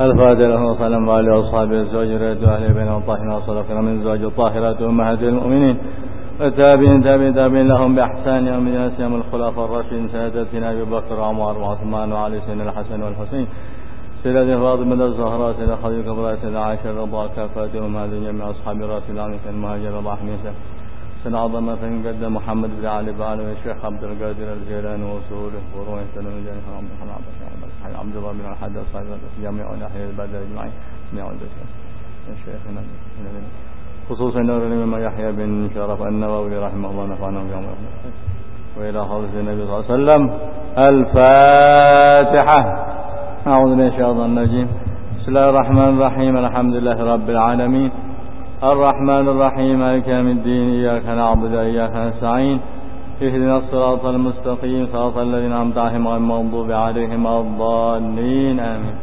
الفاتح له وسلم وعلى أصحابه الزوج ريت أهل بين الطاهرين وصدقنا من زواج الطاهرات أمهات المؤمنين. والتابعين تابعين تابعين لهم بإحسان يوم ياسم الخلفاء الراشدين سادتنا أبي بكر وعمر وعثمان وعلي سيدنا الحسن والحسين. سيدة فاطمة الزهراء سيدة خديجة كبرى سيدة عائشة رضا كافات أمهات جميع أصحاب رسول الله المهاجر حميسة سن عظمة قد محمد بن علي بن الشيخ عبد القادر الجيلاني وصوله وروح سلم عبد الرحمن عبد الله بن الحد صاحب جميع أهل البلد أجمعين. جميع شيخنا خصوصا الإمام يحيى بن شرف النووي رحمه الله نفعنا بيوم وإلى حضرة النبي صلى الله عليه وسلم الفاتحة. أعوذ بالله الشيطان الرجيم. بسم الله الرحمن الرحيم. الحمد لله رب العالمين. الرحمن الرحيم. مالك يوم الدين. إياك نعبد وإياك نستعين. اهدنا الصراط المستقيم صراط الذين أنعمت عليهم غير المغضوب عليهم الضالين آمين.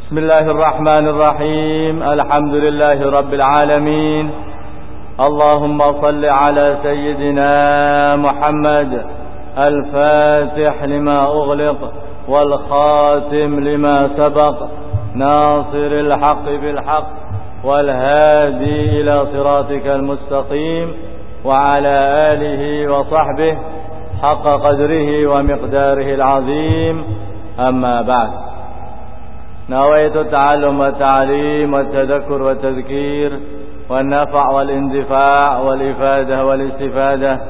بسم الله الرحمن الرحيم. الحمد لله رب العالمين. اللهم صل على سيدنا محمد. الفاتح لما أغلق والخاتم لما سبق. ناصر الحق بالحق والهادي إلى صراطك المستقيم. وعلى آله وصحبه حق قدره ومقداره العظيم. أما بعد. نويت التعلم والتعليم والتذكر والتذكير والنفع والاندفاع والإفادة والاستفادة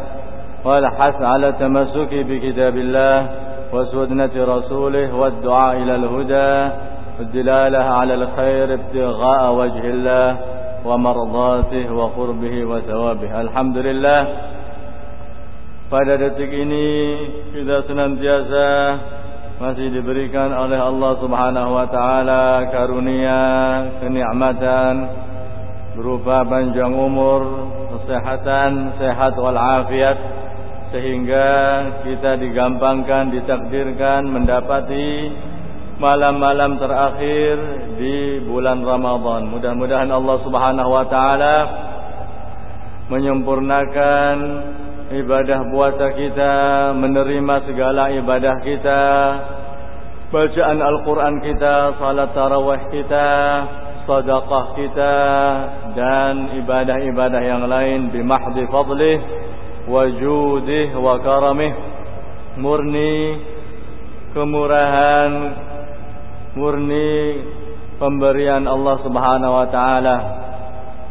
والحث على التمسك بكتاب الله وسنة رسوله والدعاء إلى الهدى والدلالة على الخير ابتغاء وجه الله ومرضاته وقربه وثوابه الحمد لله pada detik ini kita senantiasa masih diberikan oleh Allah Subhanahu wa taala karunia kenikmatan berupa panjang umur, kesehatan, sehat wal afiat sehingga kita digampangkan, ditakdirkan mendapati malam-malam terakhir di bulan Ramadan. Mudah-mudahan Allah Subhanahu wa taala menyempurnakan ibadah puasa kita, menerima segala ibadah kita, bacaan Al-Qur'an kita, salat tarawih kita, sedekah kita dan ibadah-ibadah yang lain bimahdi fadlih wa wa karamih murni kemurahan murni pemberian Allah Subhanahu wa taala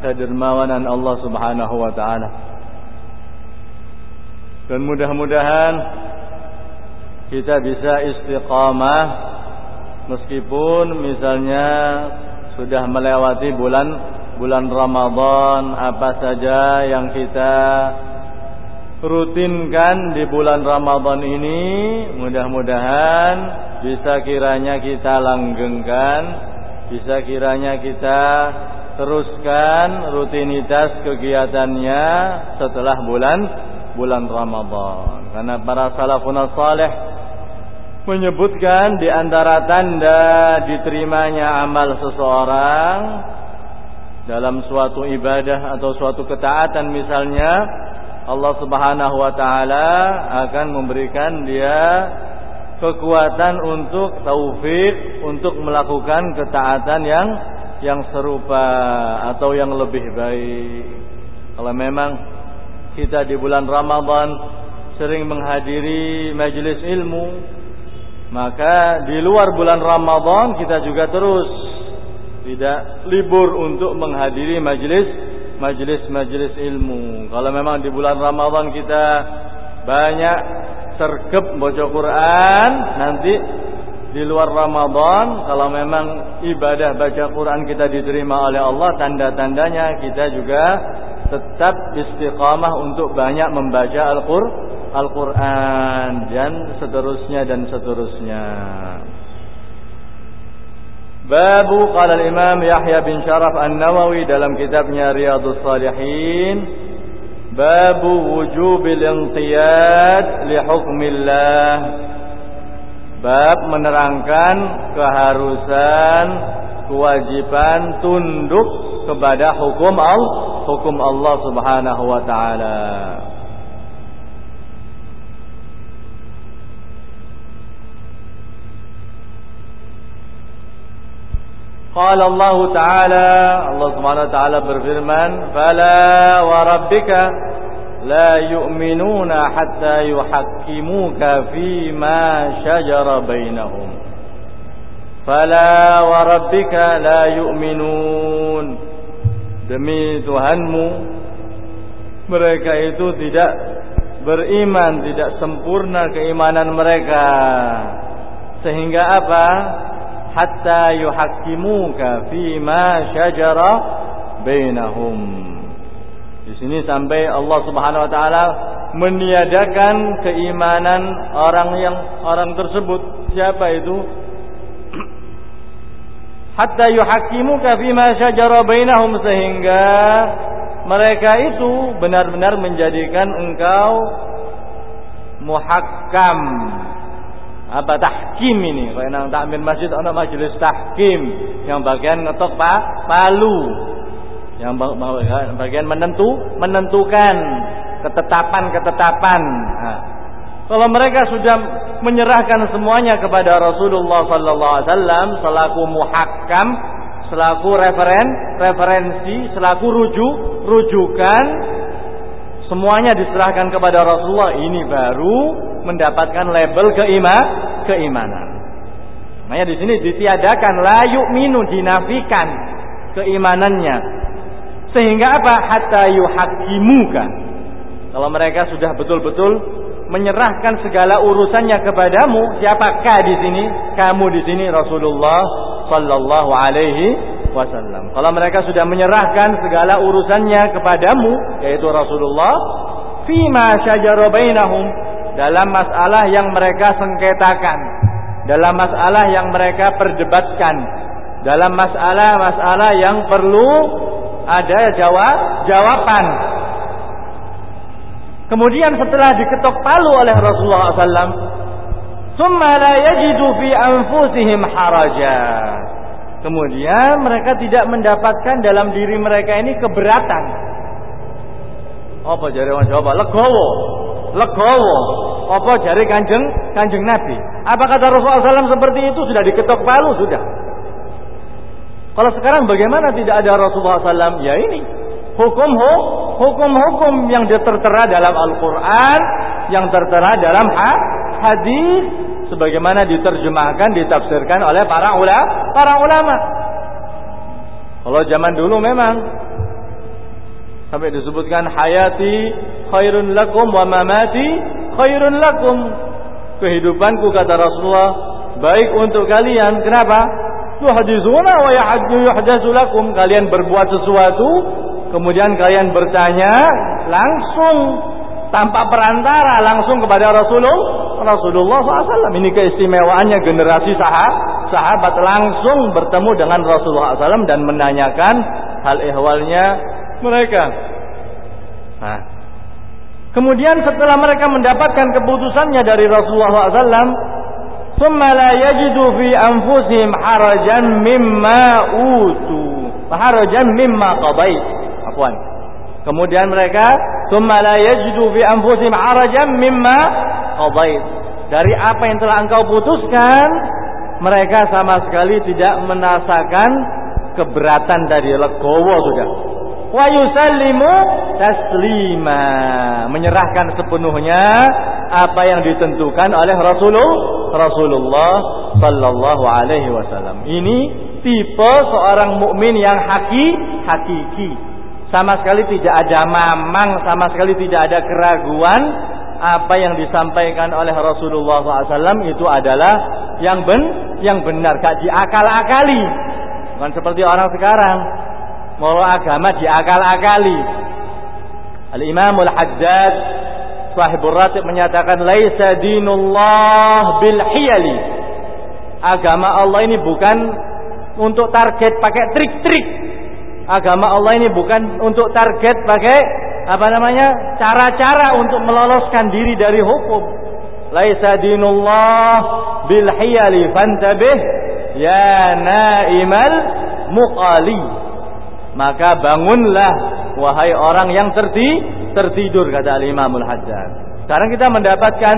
kedermawanan Allah Subhanahu wa taala. Dan mudah-mudahan kita bisa istiqamah meskipun misalnya sudah melewati bulan bulan Ramadan apa saja yang kita rutinkan di bulan Ramadan ini mudah-mudahan bisa kiranya kita langgengkan bisa kiranya kita teruskan rutinitas kegiatannya setelah bulan bulan Ramadan. Karena para salafun salih menyebutkan di antara tanda diterimanya amal seseorang dalam suatu ibadah atau suatu ketaatan misalnya Allah Subhanahu wa taala akan memberikan dia kekuatan untuk taufik untuk melakukan ketaatan yang yang serupa atau yang lebih baik. Kalau memang kita di bulan Ramadan sering menghadiri majelis ilmu, maka di luar bulan Ramadan kita juga terus tidak libur untuk menghadiri majelis majelis-majelis ilmu. Kalau memang di bulan Ramadan kita banyak sergap baca Quran, nanti di luar Ramadan kalau memang ibadah baca Quran kita diterima oleh Allah, tanda-tandanya kita juga tetap istiqamah untuk banyak membaca Al-Qur'an dan seterusnya dan seterusnya. Babu qala al-Imam Yahya bin Sharaf An-Nawawi dalam kitabnya Riyadhus Shalihin Babu wujubil inqiyad li hukmillah. Bab menerangkan keharusan kewajiban tunduk kepada hukum Allah hukum Allah Subhanahu wa taala Qala Allah Ta'ala Allah Subhanahu wa taala berfirman, "Fala wa rabbika la yu'minuna hatta yuhaqqimuka fi ma shajara bainahum." Fala wa. Demi Tuhanmu mereka itu tidak beriman, tidak sempurna keimanan mereka. Sehingga apa? Hatta yuhakkimuka fima syajara bainahum. Di sini sampai Allah Subhanahu wa taala meniadakan keimanan orang yang orang tersebut. Siapa itu? Hatta yuhakkimuka fima syajara bainahum sehingga mereka itu benar-benar menjadikan engkau muhakkam apa tahkim ini? Kalau nang takmir masjid ada majelis tahkim. Yang bagian ngetok pak palu. Yang bagian menentu menentukan ketetapan-ketetapan. Nah, kalau mereka sudah menyerahkan semuanya kepada Rasulullah sallallahu alaihi wasallam selaku muhakkam selaku referen referensi selaku rujuk rujukan semuanya diserahkan kepada Rasulullah ini baru mendapatkan label keima keimanan. Makanya di sini ditiadakan layu minu dinafikan keimanannya. Sehingga apa? Hatta yuhakimuka. Kalau mereka sudah betul-betul menyerahkan segala urusannya kepadamu, siapakah di sini? Kamu di sini Rasulullah sallallahu alaihi wasallam. Kalau mereka sudah menyerahkan segala urusannya kepadamu yaitu Rasulullah fima syajara bainahum dalam masalah yang mereka sengketakan, dalam masalah yang mereka perdebatkan, dalam masalah-masalah yang perlu ada jawab jawaban. Kemudian setelah diketok palu oleh Rasulullah SAW, Summa la yajidu fi anfusihim haraja. Kemudian mereka tidak mendapatkan dalam diri mereka ini keberatan. Apa jari orang Jawa? Legowo. Legowo. Apa jari kanjeng kanjeng Nabi? Apa kata Rasulullah SAW seperti itu sudah diketok palu sudah. Kalau sekarang bagaimana tidak ada Rasulullah SAW? Ya ini hukum hukum hukum yang tertera dalam Al-Quran, yang tertera dalam hadis, sebagaimana diterjemahkan ditafsirkan oleh para ulama para ulama kalau zaman dulu memang sampai disebutkan hayati khairun lakum wa mamati khairun lakum. Kehidupanku kata Rasulullah baik untuk kalian. Kenapa? Tuhadizuna wa yuhdatsu lakum. Kalian berbuat sesuatu kemudian kalian bertanya langsung tanpa perantara langsung kepada Rasulullah Rasulullah SAW. Ini keistimewaannya generasi sahabat, sahabat langsung bertemu dengan Rasulullah SAW dan menanyakan hal ehwalnya mereka. Nah, kemudian setelah mereka mendapatkan keputusannya dari Rasulullah SAW, ثم لا يجد في أنفسهم حرجا مما أوتوا حرجا مما قضيت عفوا Kemudian mereka tsumma la yajidu fi anfusihim harajan mimma qadait. Dari apa yang telah engkau putuskan, mereka sama sekali tidak merasakan keberatan dari legowo sudah. Wa yusallimu taslima, menyerahkan sepenuhnya apa yang ditentukan oleh Rasulullah Rasulullah sallallahu alaihi wasallam. Ini tipe seorang mukmin yang haki hakiki. Sama sekali tidak ada mamang, sama sekali tidak ada keraguan. Apa yang disampaikan oleh Rasulullah SAW itu adalah yang ben, yang benar, gak diakal-akali. Bukan seperti orang sekarang, mau agama diakal-akali. Al-Imam Al-Haddad Sahibul Ratib menyatakan laisa dinullah bil hiyali. Agama Allah ini bukan untuk target pakai trik-trik agama Allah ini bukan untuk target pakai apa namanya cara-cara untuk meloloskan diri dari hukum. Laisa dinullah bil hiyali fantabih ya naimal muqali. Maka bangunlah wahai orang yang terti tertidur kata Imamul Haddad. Sekarang kita mendapatkan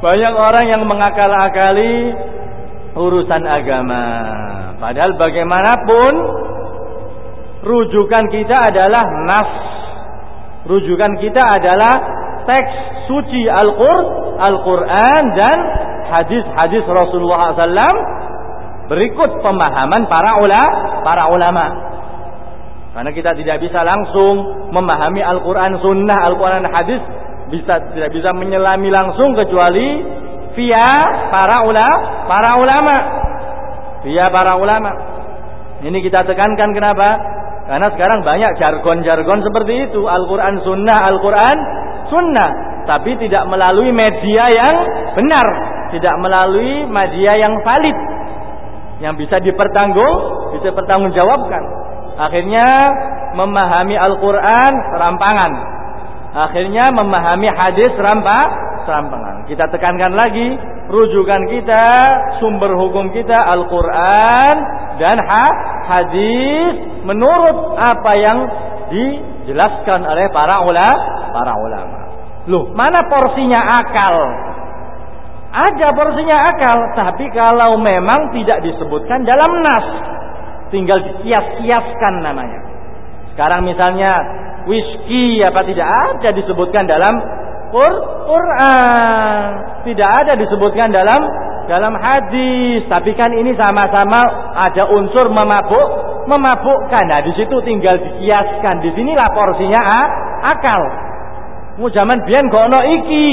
banyak orang yang mengakal-akali urusan agama. Padahal bagaimanapun rujukan kita adalah nas. Rujukan kita adalah teks suci Al-Qur'an Al dan hadis-hadis Rasulullah SAW berikut pemahaman para ulama, para ulama. Karena kita tidak bisa langsung memahami Al-Quran Sunnah, Al-Quran Hadis bisa tidak bisa menyelami langsung kecuali via para ulama, para ulama, via para ulama. Ini kita tekankan kenapa? Karena sekarang banyak jargon-jargon seperti itu, Al-Quran Sunnah, Al-Quran Sunnah, tapi tidak melalui media yang benar, tidak melalui media yang valid, yang bisa dipertanggung, bisa pertanggungjawabkan. Akhirnya memahami Al-Quran serampangan. Akhirnya memahami hadis serampak, serampangan. Kita tekankan lagi, rujukan kita, sumber hukum kita Al-Quran dan ha hadis menurut apa yang dijelaskan oleh para ulama. Para ulama. Loh, mana porsinya akal? Ada porsinya akal, tapi kalau memang tidak disebutkan dalam nas, tinggal dikias-kiaskan namanya. Sekarang misalnya whisky apa tidak ada disebutkan dalam Quran, tidak ada disebutkan dalam dalam hadis, tapi kan ini sama-sama ada unsur memabuk, memabukkan. Nah, di situ tinggal dikiaskan. Di sinilah porsinya ah, akal. Mu zaman biyen gono iki,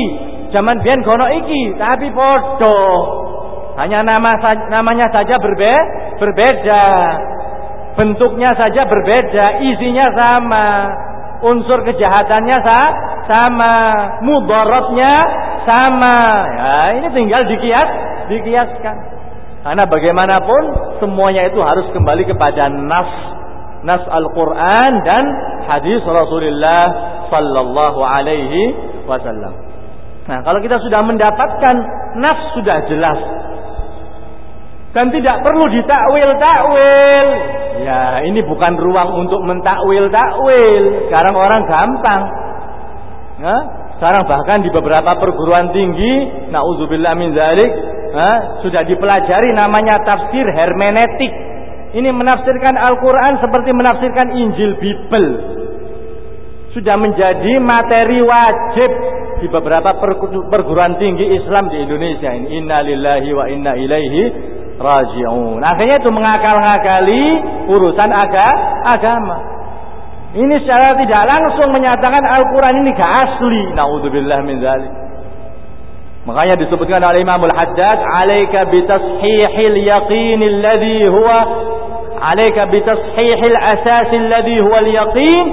zaman biyen gono iki, tapi podo. Hanya nama namanya saja berbe berbeda. Bentuknya saja berbeda, isinya sama. Unsur kejahatannya sa sama, mudaratnya sama. Ya, ini tinggal dikias, dikiaskan. Karena bagaimanapun semuanya itu harus kembali kepada nas nas Al-Qur'an dan hadis Rasulullah sallallahu alaihi wasallam. Nah, kalau kita sudah mendapatkan nas sudah jelas, dan tidak perlu ditakwil-takwil. Ya, ini bukan ruang untuk mentakwil-takwil. Sekarang orang gampang. Ya, sekarang bahkan di beberapa perguruan tinggi, naudzubillah min zalik, ya, sudah dipelajari namanya tafsir hermeneutik. Ini menafsirkan Al-Qur'an seperti menafsirkan Injil Bible. Sudah menjadi materi wajib di beberapa perguruan tinggi Islam di Indonesia ini. Innalillahi wa inna ilaihi raji'un. Akhirnya itu mengakal-ngakali urusan aga, agama. Ini secara tidak langsung menyatakan Al-Quran ini gak asli. Naudzubillah min zalik. Makanya disebutkan oleh Imam Al-Haddad, "Alaika bi tashihil yaqin alladhi huwa alaika bi tashihil asas alladhi huwa al-yaqin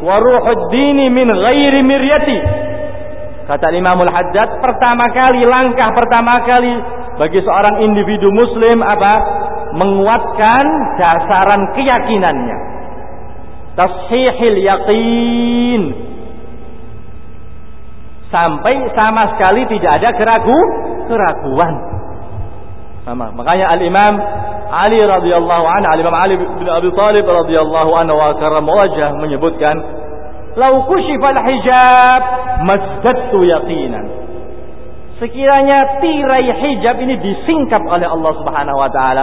wa ruhud din min ghairi miryati." Kata Imam Al-Haddad, pertama kali langkah pertama kali bagi seorang individu muslim apa? Menguatkan dasaran keyakinannya. Tashihil yakin. Sampai sama sekali tidak ada keragu, keraguan. Sama. Makanya Al-Imam Ali radhiyallahu anhu, Al-Imam Ali bin Abi Thalib radhiyallahu anhu wa karam wajah menyebutkan, "Lau kushifal hijab mazdadtu yaqinan." Sekiranya tirai hijab ini disingkap oleh Allah Subhanahu wa taala,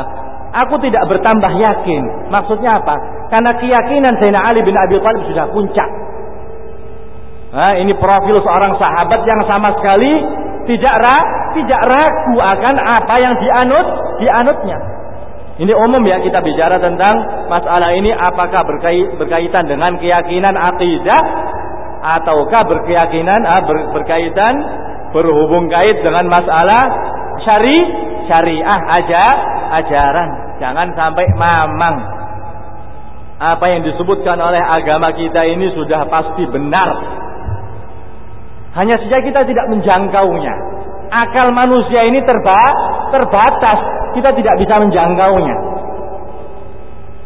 aku tidak bertambah yakin. Maksudnya apa? Karena keyakinan Sayyidina Ali bin Abi Thalib sudah puncak. Nah, ini profil seorang sahabat yang sama sekali tidak ra, tidak ragu akan apa yang dianut dianutnya. Ini umum ya kita bicara tentang masalah ini apakah berkait, berkaitan dengan keyakinan akidah ataukah berkeyakinan ber, berkaitan berhubung kait dengan masalah syari syariah aja ajaran. Jangan sampai mamang. Apa yang disebutkan oleh agama kita ini sudah pasti benar. Hanya saja kita tidak menjangkaunya. Akal manusia ini terba terbatas. Kita tidak bisa menjangkaunya.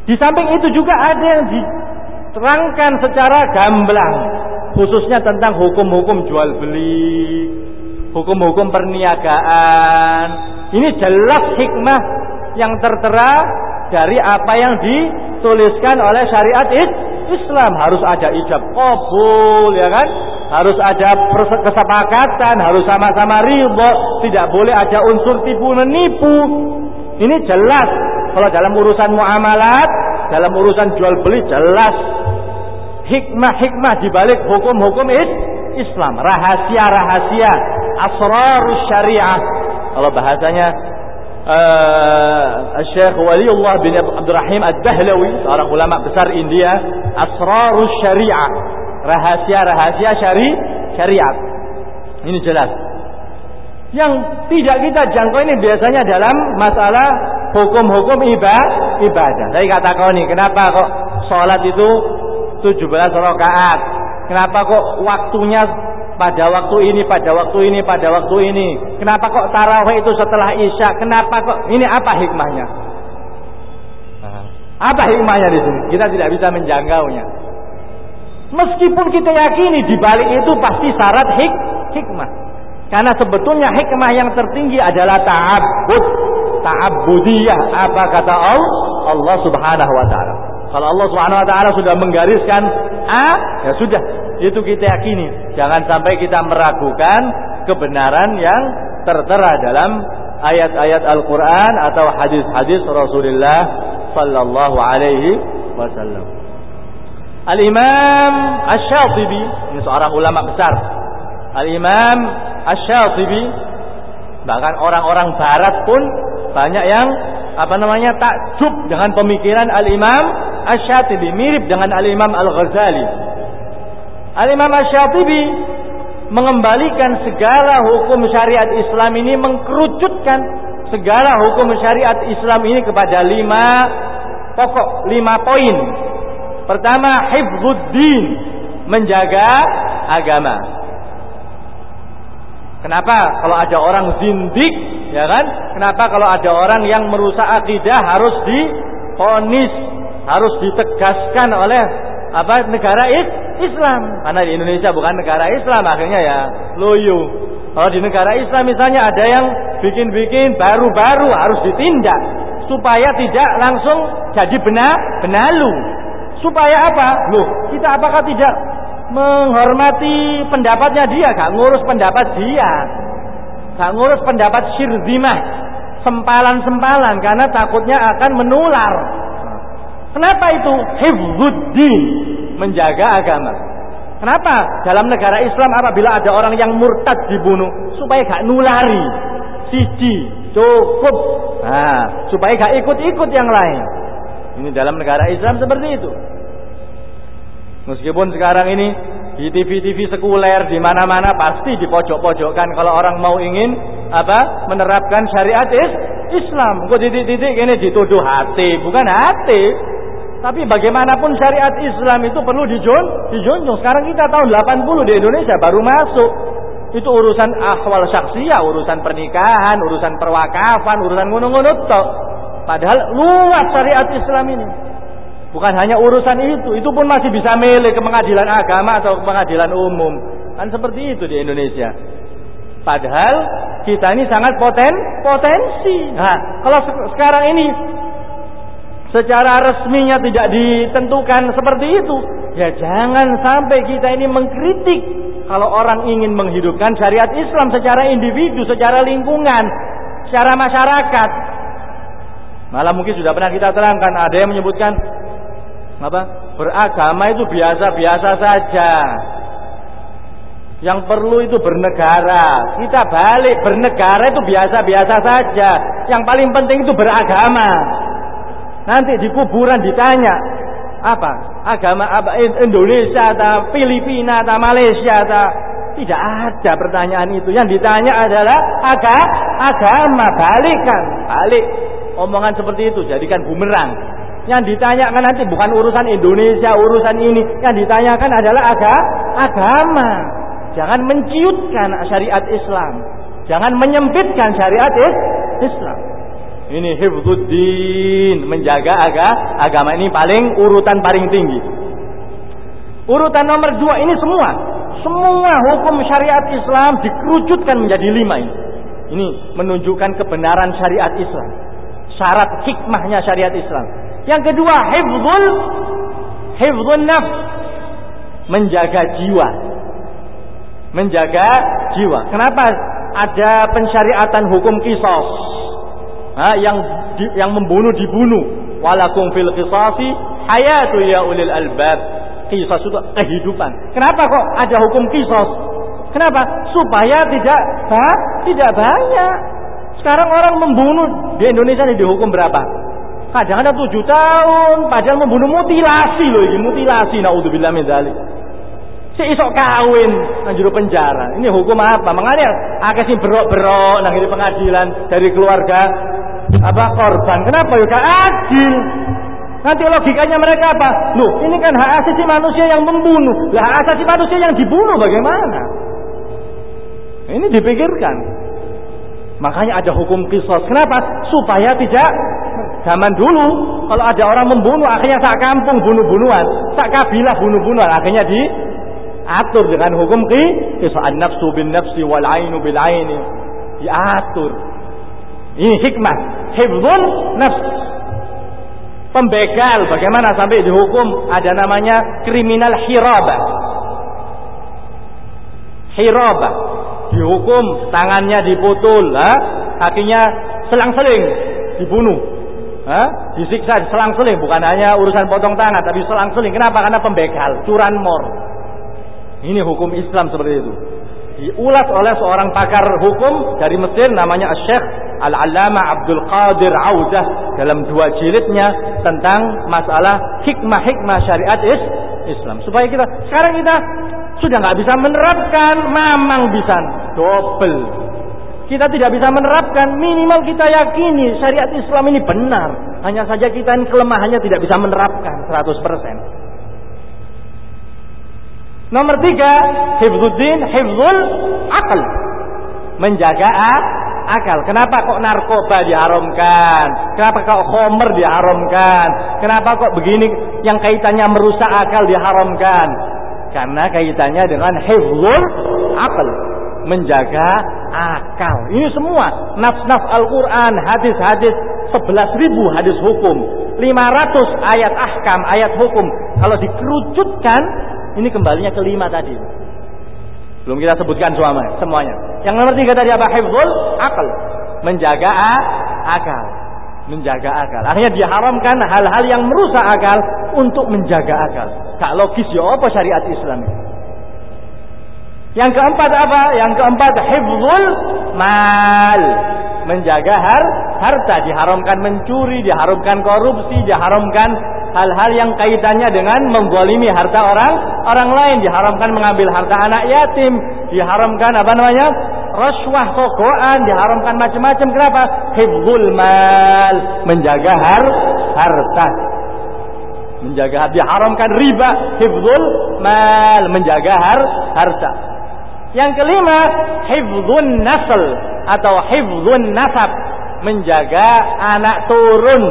Di samping itu juga ada yang diterangkan secara gamblang khususnya tentang hukum-hukum jual beli hukum-hukum perniagaan. Ini jelas hikmah yang tertera dari apa yang dituliskan oleh syariat Islam. Harus ada ijab kabul, ya kan? Harus ada kesepakatan, harus sama-sama ridho, tidak boleh ada unsur tipu menipu. Ini jelas Kalau dalam urusan muamalat, dalam urusan jual beli jelas hikmah-hikmah di balik hukum-hukum Islam, rahasia-rahasia, asrarus syariah. Kalau bahasanya uh, Syekh Waliullah bin Abdurrahim Ad-Dahlawi, seorang ulama besar India, asrarus syariah, rahasia-rahasia syari syariat. Ini jelas. Yang tidak kita jangkau ini biasanya dalam masalah hukum-hukum ibadah. Saya katakan nih, kenapa kok sholat itu 17 rakaat? Kenapa kok waktunya pada waktu ini, pada waktu ini, pada waktu ini? Kenapa kok tarawih itu setelah isya? Kenapa kok ini apa hikmahnya? Apa hikmahnya di sini? Kita tidak bisa menjangkaunya. Meskipun kita yakini di balik itu pasti syarat hik hikmah. Karena sebetulnya hikmah yang tertinggi adalah ta'abbud. Ta'abbudiyah. Apa kata Allah? Allah subhanahu wa ta'ala. Kalau Allah subhanahu wa ta'ala sudah menggariskan A, ya sudah. Itu kita yakini. Jangan sampai kita meragukan kebenaran yang tertera dalam ayat-ayat Al-Quran atau hadis-hadis Rasulullah sallallahu alaihi wasallam. Al-Imam Ash-Shatibi, ini seorang ulama besar. Al-Imam Asy-Syatibi bahkan orang-orang barat pun banyak yang apa namanya takjub dengan pemikiran Al-Imam Asy-Syatibi mirip dengan Al-Imam Al-Ghazali. Al-Imam Asy-Syatibi mengembalikan segala hukum syariat Islam ini mengkerucutkan segala hukum syariat Islam ini kepada lima pokok, lima poin. Pertama, hifzuddin, menjaga agama. Kenapa kalau ada orang zindik, ya kan? Kenapa kalau ada orang yang merusak akidah harus diponis, harus ditegaskan oleh apa negara Islam? Karena di Indonesia bukan negara Islam, akhirnya ya loyo. Kalau di negara Islam misalnya ada yang bikin-bikin baru-baru harus ditindak supaya tidak langsung jadi benar benalu. Supaya apa? Loh, kita apakah tidak menghormati pendapatnya dia, gak ngurus pendapat dia. Gak ngurus pendapat syirzimah, sempalan-sempalan karena takutnya akan menular. Kenapa itu? Hifzuddin, menjaga agama. Kenapa? Dalam negara Islam apabila ada orang yang murtad dibunuh supaya gak nulari. Siji, cukup. Nah, supaya gak ikut-ikut yang lain. Ini dalam negara Islam seperti itu. Meskipun sekarang ini di TV-TV sekuler di mana-mana pasti di pojok-pojokkan kalau orang mau ingin apa menerapkan syariat is Islam. Kok titik-titik ini dituduh hati, bukan hati. Tapi bagaimanapun syariat Islam itu perlu dijun, dijunjung. Sekarang kita tahun 80 di Indonesia baru masuk. Itu urusan akhwal syaksiyah, urusan pernikahan, urusan perwakafan, urusan ngono-ngono Padahal luas syariat Islam ini. Bukan hanya urusan itu, itu pun masih bisa milih ke pengadilan agama atau ke pengadilan umum. Kan seperti itu di Indonesia. Padahal kita ini sangat poten, potensi. Nah, kalau sekarang ini secara resminya tidak ditentukan seperti itu, ya jangan sampai kita ini mengkritik kalau orang ingin menghidupkan syariat Islam secara individu, secara lingkungan, secara masyarakat. Malah mungkin sudah pernah kita terangkan, ada yang menyebutkan apa? Beragama itu biasa-biasa saja. Yang perlu itu bernegara. Kita balik bernegara itu biasa-biasa saja. Yang paling penting itu beragama. Nanti di kuburan ditanya apa? Agama apa Indonesia atau Filipina atau Malaysia atau tidak ada pertanyaan itu. Yang ditanya adalah aga, agama, balikan, balik. Omongan seperti itu jadikan bumerang. Yang ditanyakan nanti bukan urusan Indonesia, urusan ini. Yang ditanyakan adalah aga, agama. Jangan menciutkan syariat Islam. Jangan menyempitkan syariat Islam. Ini hifzuddin, menjaga aga, agama ini paling urutan paling tinggi. Urutan nomor dua ini semua. Semua hukum syariat Islam dikerucutkan menjadi lima ini. Ini menunjukkan kebenaran syariat Islam. Syarat hikmahnya syariat Islam. Yang kedua, hifzul hifzul nafs, menjaga jiwa. Menjaga jiwa. Kenapa ada pensyariatan hukum kisos? Ha, yang di, yang membunuh dibunuh. Walakum fil qisasi hayatu ya ulil albab. Kisah itu kehidupan. Kenapa kok ada hukum kisos? Kenapa? Supaya tidak ha, tidak banyak. Sekarang orang membunuh di Indonesia ini dihukum berapa? Kadang ada tujuh tahun, padahal membunuh mutilasi loh ini mutilasi. Naudzubillah min dzalik. Si isok kawin nang penjara. Ini hukum apa? Mengalir akeh sing berok-berok nang di pengadilan dari keluarga apa korban. Kenapa ya adil? Nanti logikanya mereka apa? Loh, ini kan hak asasi manusia yang membunuh. Lah hak asasi manusia yang dibunuh bagaimana? Ini dipikirkan. Makanya ada hukum kisos. Kenapa? Supaya tidak zaman dulu kalau ada orang membunuh akhirnya sak kampung bunuh-bunuhan, sak kabilah bunuh-bunuhan, akhirnya di atur dengan hukum ki an nafsu bin nafsi wal ainu bil aini diatur ini hikmah hifdzul nafs. Pembegal bagaimana sampai dihukum? Ada namanya kriminal hirabah. Hirabah. Dihukum tangannya diputul ha? kakinya selang-seling dibunuh. Ha? disiksa selang-seling. Bukan hanya urusan potong tangan tapi selang-seling. Kenapa? Karena pembegal curanmor ini hukum Islam seperti itu. Diulas oleh seorang pakar hukum dari Mesir namanya Syekh Al-Allama Abdul Qadir Audah dalam dua jilidnya tentang masalah hikmah-hikmah syariat is Islam. Supaya kita sekarang kita sudah nggak bisa menerapkan, mamang bisa double. Kita tidak bisa menerapkan, minimal kita yakini syariat Islam ini benar. Hanya saja kita ini kelemahannya tidak bisa menerapkan 100%. Nomor tiga, hifzuddin, hifzul akal. Menjaga akal. Kenapa kok narkoba diharamkan? Kenapa kok homer diharamkan? Kenapa kok begini yang kaitannya merusak akal diharamkan? Karena kaitannya dengan hifzul akal. Menjaga akal. Ini semua nafs-nafs Al-Quran, hadis-hadis, 11 ribu hadis hukum. 500 ayat ahkam, ayat hukum. Kalau dikerucutkan ini kembalinya kelima tadi. Belum kita sebutkan semuanya. semuanya. Yang nomor tiga tadi apa? Hifzul akal. Menjaga akal. Menjaga akal. Akhirnya diharamkan hal-hal yang merusak akal untuk menjaga akal. Tak logis ya apa syariat Islam ini. Yang keempat apa? Yang keempat hifzul mal. Menjaga har harta diharamkan mencuri, diharamkan korupsi, diharamkan hal-hal yang kaitannya dengan membolimi harta orang orang lain. Diharamkan mengambil harta anak yatim. Diharamkan apa namanya? Rasuah tokoan diharamkan macam-macam. Kenapa? Hifzul mal. Menjaga har harta. Menjaga diharamkan riba. Hifzul mal. Menjaga har harta. Yang kelima hifzun nasl atau hifzun nasab. Menjaga anak turun.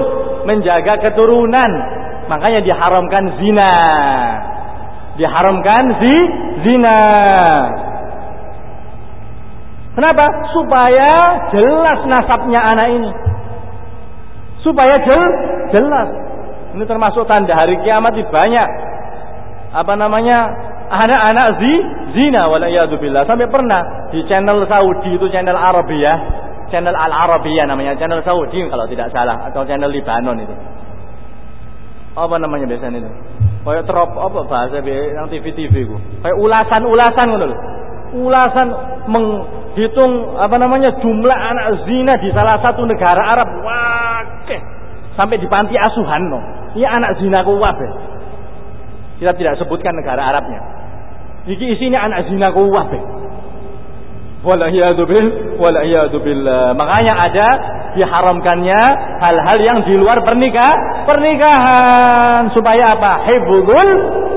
Menjaga keturunan Makanya diharamkan zina. Diharamkan zi zina. Kenapa? Supaya jelas nasabnya anak ini. Supaya jel, jelas. Ini termasuk tanda hari kiamat di banyak apa namanya anak-anak zi zina walayatubillah sampai pernah di channel Saudi itu channel Arabia channel Al Arabia namanya channel Saudi kalau tidak salah atau channel Libanon itu apa namanya biasanya itu? Kayak trop apa bahasa yang TV-TV ku? Kayak ulasan-ulasan ngono lho. Ulasan menghitung apa namanya jumlah anak zina di salah satu negara Arab. Wakeh. Sampai di panti asuhan no. Iya anak zina ku wabe. Kita tidak sebutkan negara Arabnya. Iki isinya anak zina ku wabe. Walahiyadu bil, walahiyadu billah. Makanya ada diharamkannya hal-hal yang di luar pernikah, pernikahan supaya apa? Hifdzul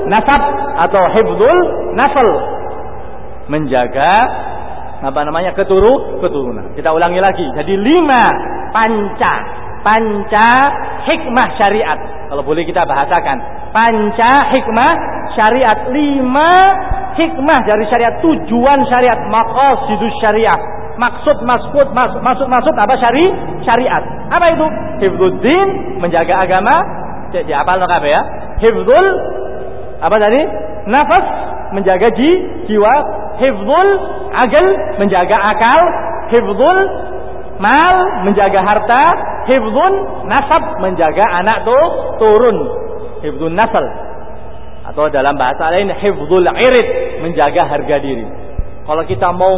nasab atau hifdzul nasl. Menjaga apa namanya? keturu keturunan. Kita ulangi lagi. Jadi lima panca panca hikmah syariat. Kalau boleh kita bahasakan. Panca hikmah syariat. Lima hikmah dari syariat. Tujuan syariat. Maqasidus syariat. Maksud maksud maksud maksud apa syari syariat. Apa itu? Hifdzuddin menjaga agama. Jadi apa lo ya? Hifdzul apa tadi? Nafas menjaga ji, jiwa. Hifdzul akal menjaga akal. Hifdzul Mal menjaga harta, hifdzun nasab menjaga anak tuh turun. Hifdzun nasal. Atau dalam bahasa lain hifdzul irid menjaga harga diri. Kalau kita mau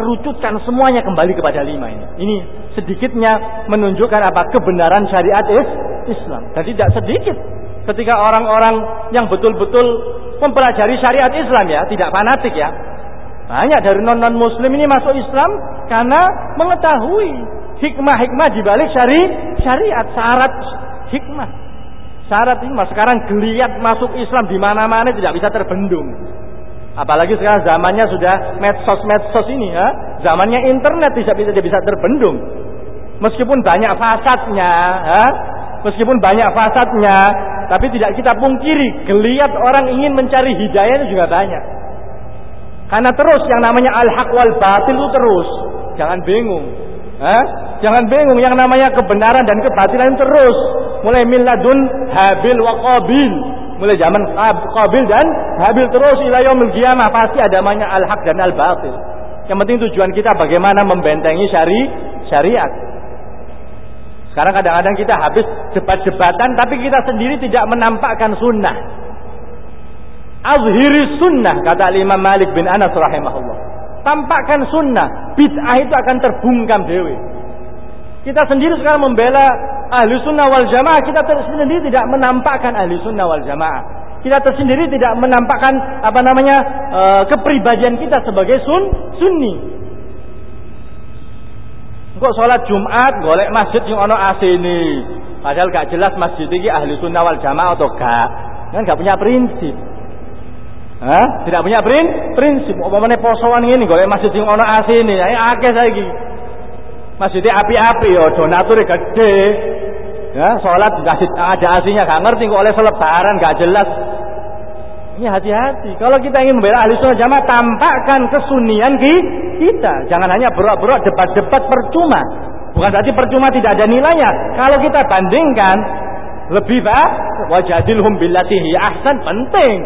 mengerucutkan semuanya kembali kepada lima ini. Ini sedikitnya menunjukkan apa kebenaran syariat Islam. Dan tidak sedikit ketika orang-orang yang betul-betul mempelajari syariat Islam ya, tidak fanatik ya. Banyak dari non-non muslim ini masuk Islam karena mengetahui hikmah-hikmah di balik syari syariat, syarat hikmah. Syarat hikmah sekarang geliat masuk Islam di mana-mana tidak bisa terbendung. Apalagi sekarang zamannya sudah medsos-medsos ini ya. Zamannya internet tidak bisa bisa terbendung. Meskipun banyak fasadnya, ya, meskipun banyak fasadnya, tapi tidak kita pungkiri, geliat orang ingin mencari hidayah itu juga banyak. Karena terus yang namanya al-haq wal batil itu terus. Jangan bingung. Jangan bingung yang namanya kebenaran dan kebatilan terus. Mulai miladun habil wa qabil. Mulai zaman qabil dan habil terus ila yaumil qiyamah pasti ada namanya al-haq dan al-batil. Yang penting tujuan kita bagaimana membentengi syari syariat. Sekarang kadang-kadang kita habis debat-debatan tapi kita sendiri tidak menampakkan sunnah. Azhiri sunnah kata Imam Malik bin Anas rahimahullah. Tampakkan sunnah, bid'ah itu akan terbungkam dewi. Kita sendiri sekarang membela ahli sunnah wal jamaah, kita sendiri tidak menampakkan ahli sunnah wal jamaah. Kita tersendiri tidak menampakkan apa namanya e, kepribadian kita sebagai sun sunni. Kok sholat Jumat golek masjid yang ono AC ini. Padahal gak jelas masjid ini ahli sunnah wal jamaah atau gak. Kan gak punya prinsip. Hah? Tidak punya prin prinsip. Umpamane posoan ngene golek masjid sing ana asine, ae akeh saiki. Masjid api-api yo donatur gede. Ya, salat masjid ada aslinya gak ngerti kok oleh selebaran gak jelas. Ini hati-hati. Kalau kita ingin membela ahli sunnah jamaah, tampakkan kesunnian kita. Jangan hanya berok-berok debat-debat percuma. Bukan berarti percuma tidak ada nilainya. Kalau kita bandingkan, lebih baik wajadilhum billatihi ahsan penting.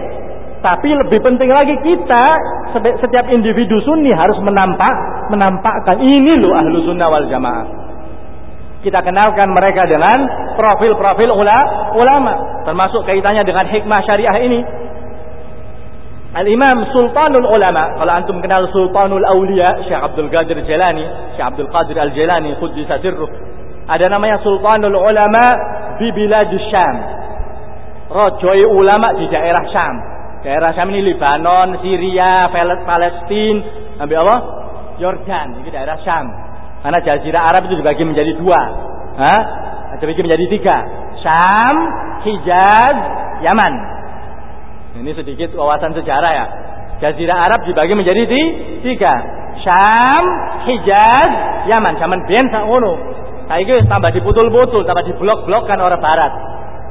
Tapi lebih penting lagi kita setiap individu sunni harus menampak menampakkan ini loh ahlu sunnah wal jamaah. Kita kenalkan mereka dengan profil-profil ulama, termasuk kaitannya dengan hikmah syariah ini. Al-Imam Sultanul Ulama, kalau antum kenal Sultanul Aulia, Syekh Abdul Qadir Jalani, Syekh Abdul Qadir Al-Jalani, Quddisa sirruh. Ada namanya Sultanul Ulama di Bilad Syam. Rojoi ulama di daerah Syam. Daerah Syam ini Lebanon, Syria, Palestina, ambil apa? Yordan, ini daerah Syam. Karena Jazirah Arab itu dibagi menjadi dua. Hah? Dibagi menjadi tiga. Syam, Hijaz, Yaman. Ini sedikit wawasan sejarah ya. Jazirah Arab dibagi menjadi tiga. Syam, Hijaz, Yaman. Zaman biyen sak ngono. Saiki tambah diputul-putul, tambah diblok-blokkan orang barat.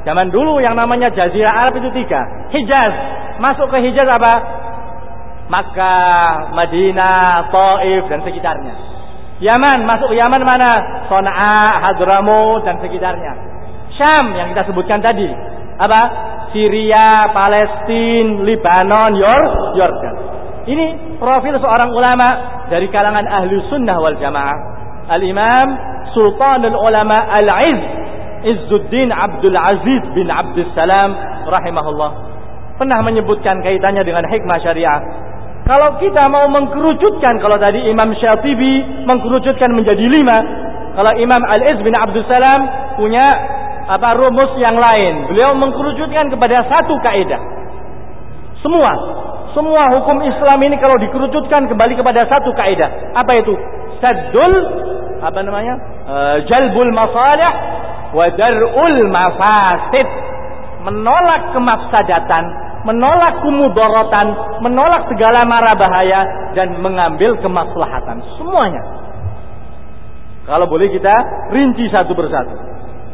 Zaman dulu yang namanya Jazirah Arab itu tiga. Hijaz, Masuk ke Hijaz apa? Makkah, Madinah, Taif dan sekitarnya. Yaman, masuk ke Yaman mana? Son'a, Hadramut dan sekitarnya. Syam yang kita sebutkan tadi. Apa? Syria, Palestina, Lebanon, Yordan. Ini profil seorang ulama dari kalangan ahli sunnah wal jamaah. Al-Imam Sultanul Ulama Al-Izz Izzuddin Abdul Aziz bin Abdul Salam rahimahullah pernah menyebutkan kaitannya dengan hikmah syariah. Kalau kita mau mengkerucutkan, kalau tadi Imam Syatibi mengkerucutkan menjadi lima, kalau Imam Al-Iz bin Abdul Salam punya apa rumus yang lain. Beliau mengkerucutkan kepada satu kaidah. Semua, semua hukum Islam ini kalau dikerucutkan kembali kepada satu kaidah. Apa itu? Saddul apa namanya? Uh, jalbul masalih wa darul mafasid. Menolak kemafsadatan menolak kumudorotan, menolak segala mara bahaya dan mengambil kemaslahatan semuanya. Kalau boleh kita rinci satu persatu.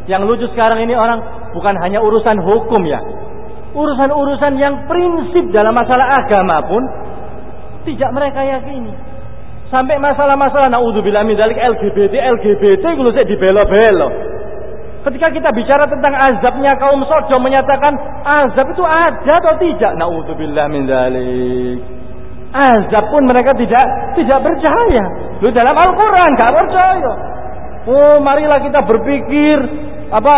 Yang lucu sekarang ini orang bukan hanya urusan hukum ya. Urusan-urusan yang prinsip dalam masalah agama pun tidak mereka yakini. Sampai masalah-masalah naudzubillah min dzalik LGBT LGBT kalau saya dibelo-belo. Ketika kita bicara tentang azabnya kaum Sodom menyatakan azab itu ada atau tidak? Nauzubillah min dzalik. Azab pun mereka tidak tidak percaya. Lu dalam Al-Qur'an gak percaya. Oh, marilah kita berpikir apa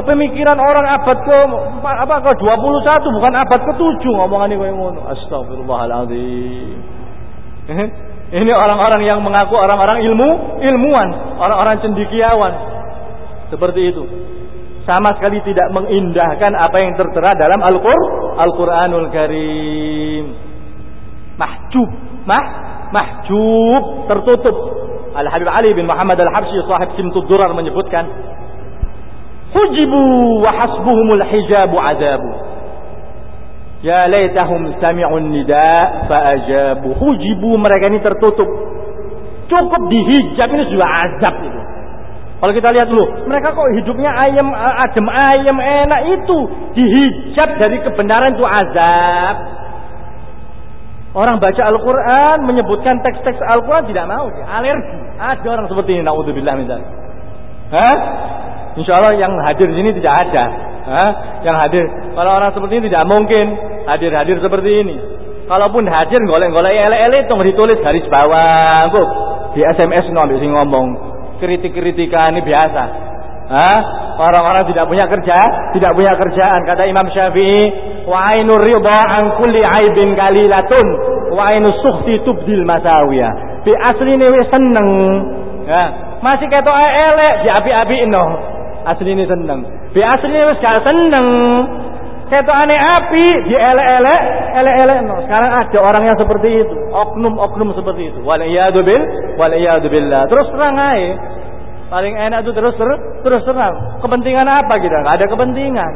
pemikiran orang abad ke apa ke 21 bukan abad ke-7 ngomongannya kayak ngono. Astagfirullahaladzim. Ini orang-orang yang mengaku orang-orang ilmu, ilmuwan, orang-orang cendikiawan. Seperti itu. Sama sekali tidak mengindahkan apa yang tertera dalam Al-Qur'an, Al-Qur'anul Karim. Mahjub, mah, mahjub, tertutup. Al-Habib Ali bin Muhammad Al-Habsyi sahib Simtud Durar menyebutkan, "Hujibu wa hasbuhumul hijabu adabu." Ya laitahum sami'un nida fa'ajabu. Hujibu mereka ini tertutup. Cukup dihijab ini sudah azab itu. Kalau kita lihat dulu, mereka kok hidupnya ayam adem ayam enak itu dihijab dari kebenaran itu azab. Orang baca Al-Quran menyebutkan teks-teks Al-Quran tidak mau, alergi. Ada orang seperti ini, naudzubillah misalnya. Hah? Insya Allah yang hadir di sini tidak ada. Hah? Yang hadir. Kalau orang seperti ini tidak mungkin hadir-hadir seperti ini. Kalaupun hadir golek-golek ele-ele itu ditulis garis bawah, bu. Di SMS no sing ngomong. Kritik-kritikan ini biasa. Hah? Orang-orang tidak punya kerja, tidak punya kerjaan. Kata Imam Syafi'i, wa ainur ridha an kulli aibin kalilatun wa ainus sukhti tubdil masawiyah. Bi asline wis seneng. Ya, masih ketok elek di api-api no. Asli ini seneng. Bi asli wis gak seneng. Aneh api di elek-elek, no. Sekarang ada orang yang seperti itu, oknum-oknum seperti itu. Wal iyadu bil, wal billah. Terus terang aja. Paling enak itu terus terus terus terang. Kepentingan apa kita? Gak ada kepentingan.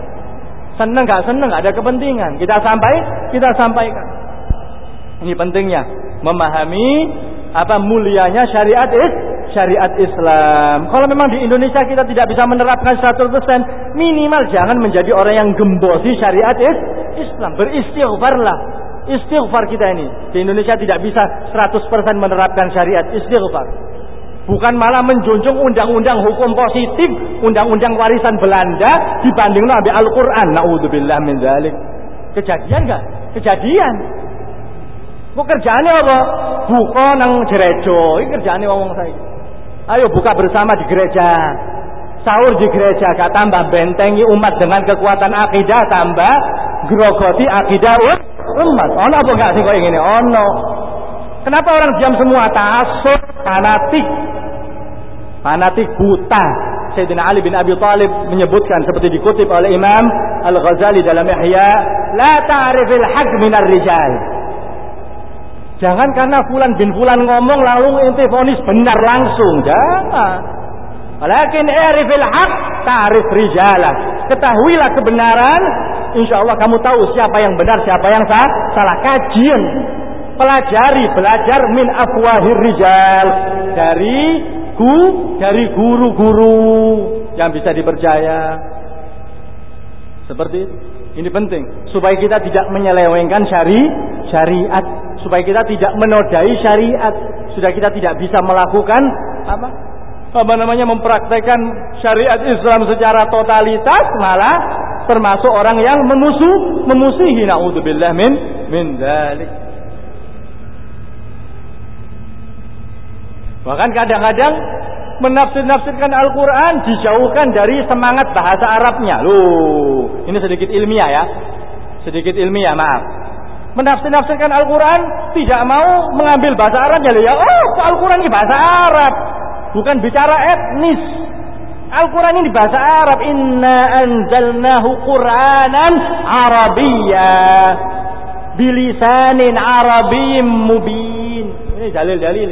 Seneng gak seneng gak ada kepentingan. Kita sampai, kita sampaikan. Ini pentingnya memahami apa mulianya syariat is syariat Islam. Kalau memang di Indonesia kita tidak bisa menerapkan 100%, minimal jangan menjadi orang yang gembosi syariat is Islam. Beristighfarlah. Istighfar kita ini. Di Indonesia tidak bisa 100% menerapkan syariat istighfar. Bukan malah menjunjung undang-undang hukum positif, undang-undang warisan Belanda dibanding Nabi Al-Quran. Na'udzubillah min dzalik. Kejadian enggak? Kejadian. Kok kerjaannya apa? Buka nang gereja. Ini kerjaannya ngomong saya. Ayo buka bersama di gereja. Sahur di gereja gak tambah bentengi umat dengan kekuatan akidah tambah grogoti akidah umat. Ono apa enggak sih kok ini? Ono. Kenapa orang diam semua? Tasuk, fanatik. Fanatik buta. Sayyidina Ali bin Abi Talib menyebutkan seperti dikutip oleh Imam Al-Ghazali dalam Ihya, la ta'rifil haq minar rijal. Jangan karena fulan bin fulan ngomong lalu ente vonis benar langsung. Jangan. Walakin arifil haq ta'rif rijalah. Ketahuilah kebenaran, insya Allah kamu tahu siapa yang benar, siapa yang sah, salah. Kajian, pelajari, belajar min afwahir rijal dari gu, dari guru-guru yang bisa dipercaya. Seperti itu. Ini penting supaya kita tidak menyelewengkan syari syariat, supaya kita tidak menodai syariat, sudah kita tidak bisa melakukan apa? Apa namanya mempraktekkan syariat Islam secara totalitas malah termasuk orang yang memusuh memusuhi naudzubillah min min dzalik. Bahkan kadang-kadang menafsir-nafsirkan Al-Quran dijauhkan dari semangat bahasa Arabnya. Loh, ini sedikit ilmiah ya. Sedikit ilmiah, maaf menafsir-nafsirkan Al-Quran tidak mau mengambil bahasa Arab ya, ya oh Al-Quran ini bahasa Arab. Bukan bicara etnis. Al-Quran ini bahasa Arab. Inna anzalnahu Quranan Arabiya bilisanin Arabim mubin. Ini dalil-dalil.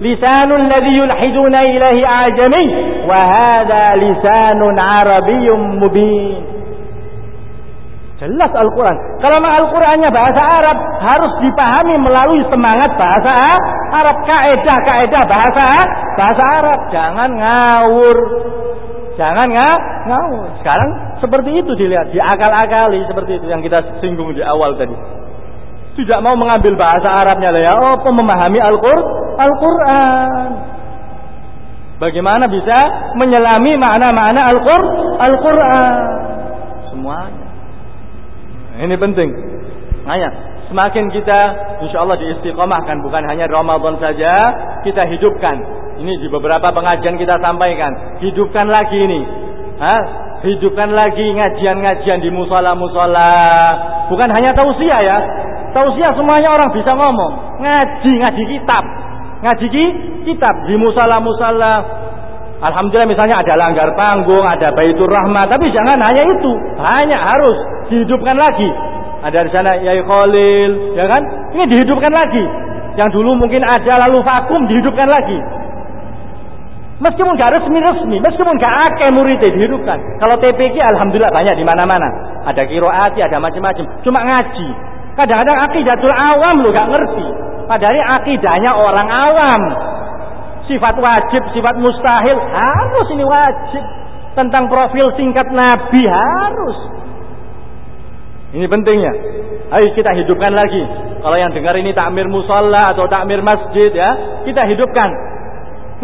Lisanun ladhi yulhiduna ilahi ajami. Wahada lisanun Arabim mubin. Jelas Al-Quran. Kalau Al-Qurannya bahasa Arab, harus dipahami melalui semangat bahasa Arab. Kaedah-kaedah bahasa bahasa Arab. Jangan ngawur. Jangan ngawur. Sekarang seperti itu dilihat. Diakal-akali seperti itu yang kita singgung di awal tadi tidak mau mengambil bahasa Arabnya lah ya apa memahami Al-Qur'an bagaimana bisa menyelami makna-makna Al-Qur'an semuanya ini penting Nanya, Semakin kita insya Allah diistiqomahkan bukan hanya Ramadan saja kita hidupkan. Ini di beberapa pengajian kita sampaikan. Hidupkan lagi ini. Hah? Hidupkan lagi ngajian-ngajian di musola-musola. Bukan hanya tausiah ya. Tausiah semuanya orang bisa ngomong. Ngaji, ngaji kitab. Ngaji kitab di musola-musola. Alhamdulillah misalnya ada langgar panggung, ada baitur rahmat, tapi jangan hanya itu, banyak harus dihidupkan lagi. Ada di sana Yai Khalil, ya kan? Ini dihidupkan lagi. Yang dulu mungkin ada lalu vakum dihidupkan lagi. Meskipun gak resmi-resmi, meskipun gak akeh muridnya dihidupkan. Kalau TPK alhamdulillah banyak di mana-mana. Ada kiroati, ada macam-macam. Cuma ngaji. Kadang-kadang akidatul awam lo gak ngerti. Padahal akidahnya orang awam. Sifat wajib, sifat mustahil harus ini wajib. Tentang profil singkat Nabi harus. Ini pentingnya. Ayo kita hidupkan lagi. Kalau yang dengar ini takmir musola atau takmir masjid ya, kita hidupkan.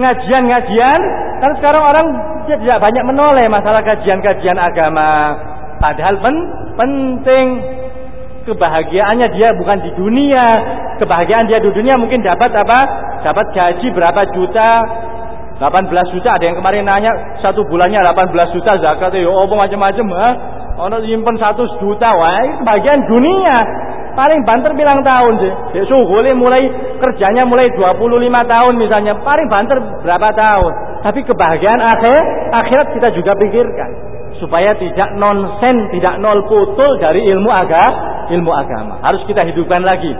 Ngajian-ngajian, kan sekarang orang tidak banyak menoleh masalah kajian-kajian agama. Padahal pen penting kebahagiaannya dia bukan di dunia. Kebahagiaan dia di dunia mungkin dapat apa? Dapat gaji berapa juta, 18 juta. Ada yang kemarin nanya satu bulannya 18 juta zakat ya oh macam-macam ha ono nyimpen 100 juta wah itu bagian dunia. Paling banter bilang tahun sih besok boleh mulai kerjanya mulai 25 tahun misalnya. Paling banter berapa tahun? Tapi kebahagiaan akhir akhirat kita juga pikirkan. Supaya tidak nonsen tidak nol putul dari ilmu agama ilmu agama. Harus kita hidupkan lagi.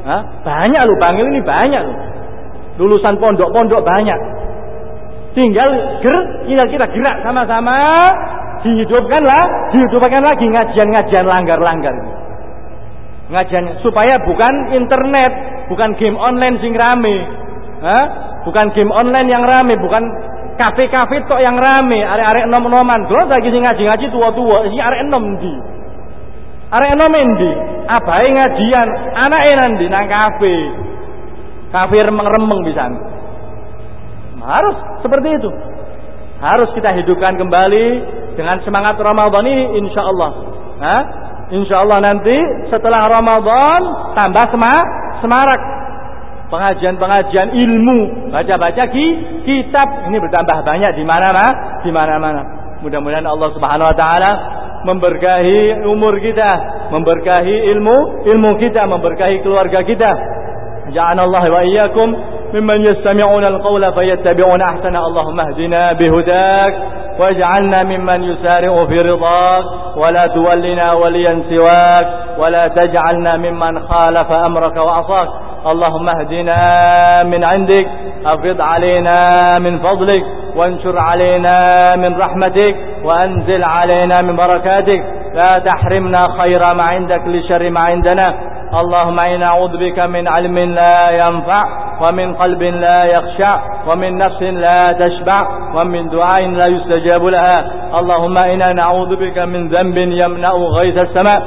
Hah? banyak bangil ini banyak loh lulusan pondok-pondok banyak Tinggal ger, tinggal kita gerak sama-sama, dihidupkanlah, dihidupkan lagi ngajian-ngajian langgar-langgar. Ngajian supaya bukan internet, bukan game online sing rame. Hah? Bukan game online yang rame, bukan kafe-kafe tok yang rame, arek-arek nom-noman. Kalau lagi sing ngaji-ngaji tua-tua, iki arek nom ndi? Arek nom endi? Abahe ngajian, anake nanti nang kafe. Kafe remeng-remeng bisa. Harus seperti itu. Harus kita hidupkan kembali dengan semangat Ramadan ini insya Allah. Nah, insya Allah nanti setelah Ramadan tambah semarak pengajian-pengajian ilmu, baca-baca ki, kitab ini bertambah banyak di mana-mana, di mana-mana. Mudah-mudahan Allah Subhanahu wa taala memberkahi umur kita, memberkahi ilmu, ilmu kita, memberkahi keluarga kita. Ja'anallahu wa iyyakum ممن يستمعون القول فيتبعون أحسن. اللهم اهدنا بهداك واجعلنا ممن يسارع في رضاك. ولا تولنا وليا سواك. ولا تجعلنا ممن خالف أمرك وعصاك. اللهم اهدنا من عندك. أفض علينا من فضلك. وانشر علينا من رحمتك. وأنزل علينا من بركاتك. لا تحرمنا خير ما عندك لشر ما عندنا. اللهم إنا نعوذ بك من علم لا ينفع ومن قلب لا يخشع ومن نفس لا تشبع ومن دعاء لا يستجاب لها. اللهم إنا نعوذ بك من ذنب يمنع غيث السماء.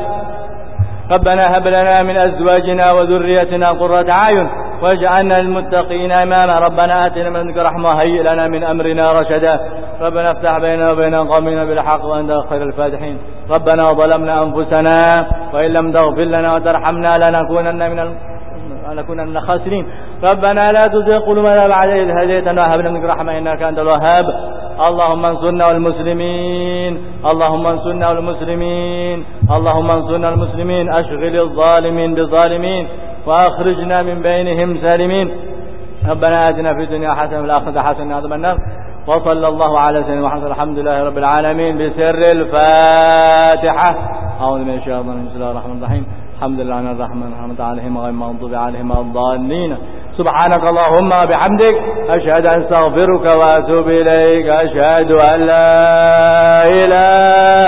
ربنا هب لنا من أزواجنا وذريتنا قرة أعين. واجعلنا للمتقين إماما. ربنا آتنا من ذكر رحمة هيئ لنا من أمرنا رشدا. ربنا افتح بيننا وبين قومنا بالحق وأنت خير الفاتحين. ربنا ظلمنا أنفسنا وإن لم تغفر لنا وترحمنا لنكونن من لنكون من الخاسرين ربنا لا تزغ قلوبنا بعد إذ هديتنا وهب لنا منك رحمة إنك أنت الوهاب. اللهم انصرنا والمسلمين. اللهم انصرنا والمسلمين. اللهم انصرنا المسلمين أشغل الظالمين بالظالمين وأخرجنا من بينهم سالمين ربنا آتنا في الدنيا حسنة وفي الآخرة حسنة وعذاب النار وصلى الله على سيدنا محمد الحمد لله رب العالمين بسر الفاتحة أعوذ من الشيطان بسم الله الرحمن الرحيم الحمد لله على الرحمن الرحمن عليهم غير المغضوب عليهم الضالين سبحانك اللهم وبحمدك أشهد أن أستغفرك وأتوب إليك أشهد أن لا إله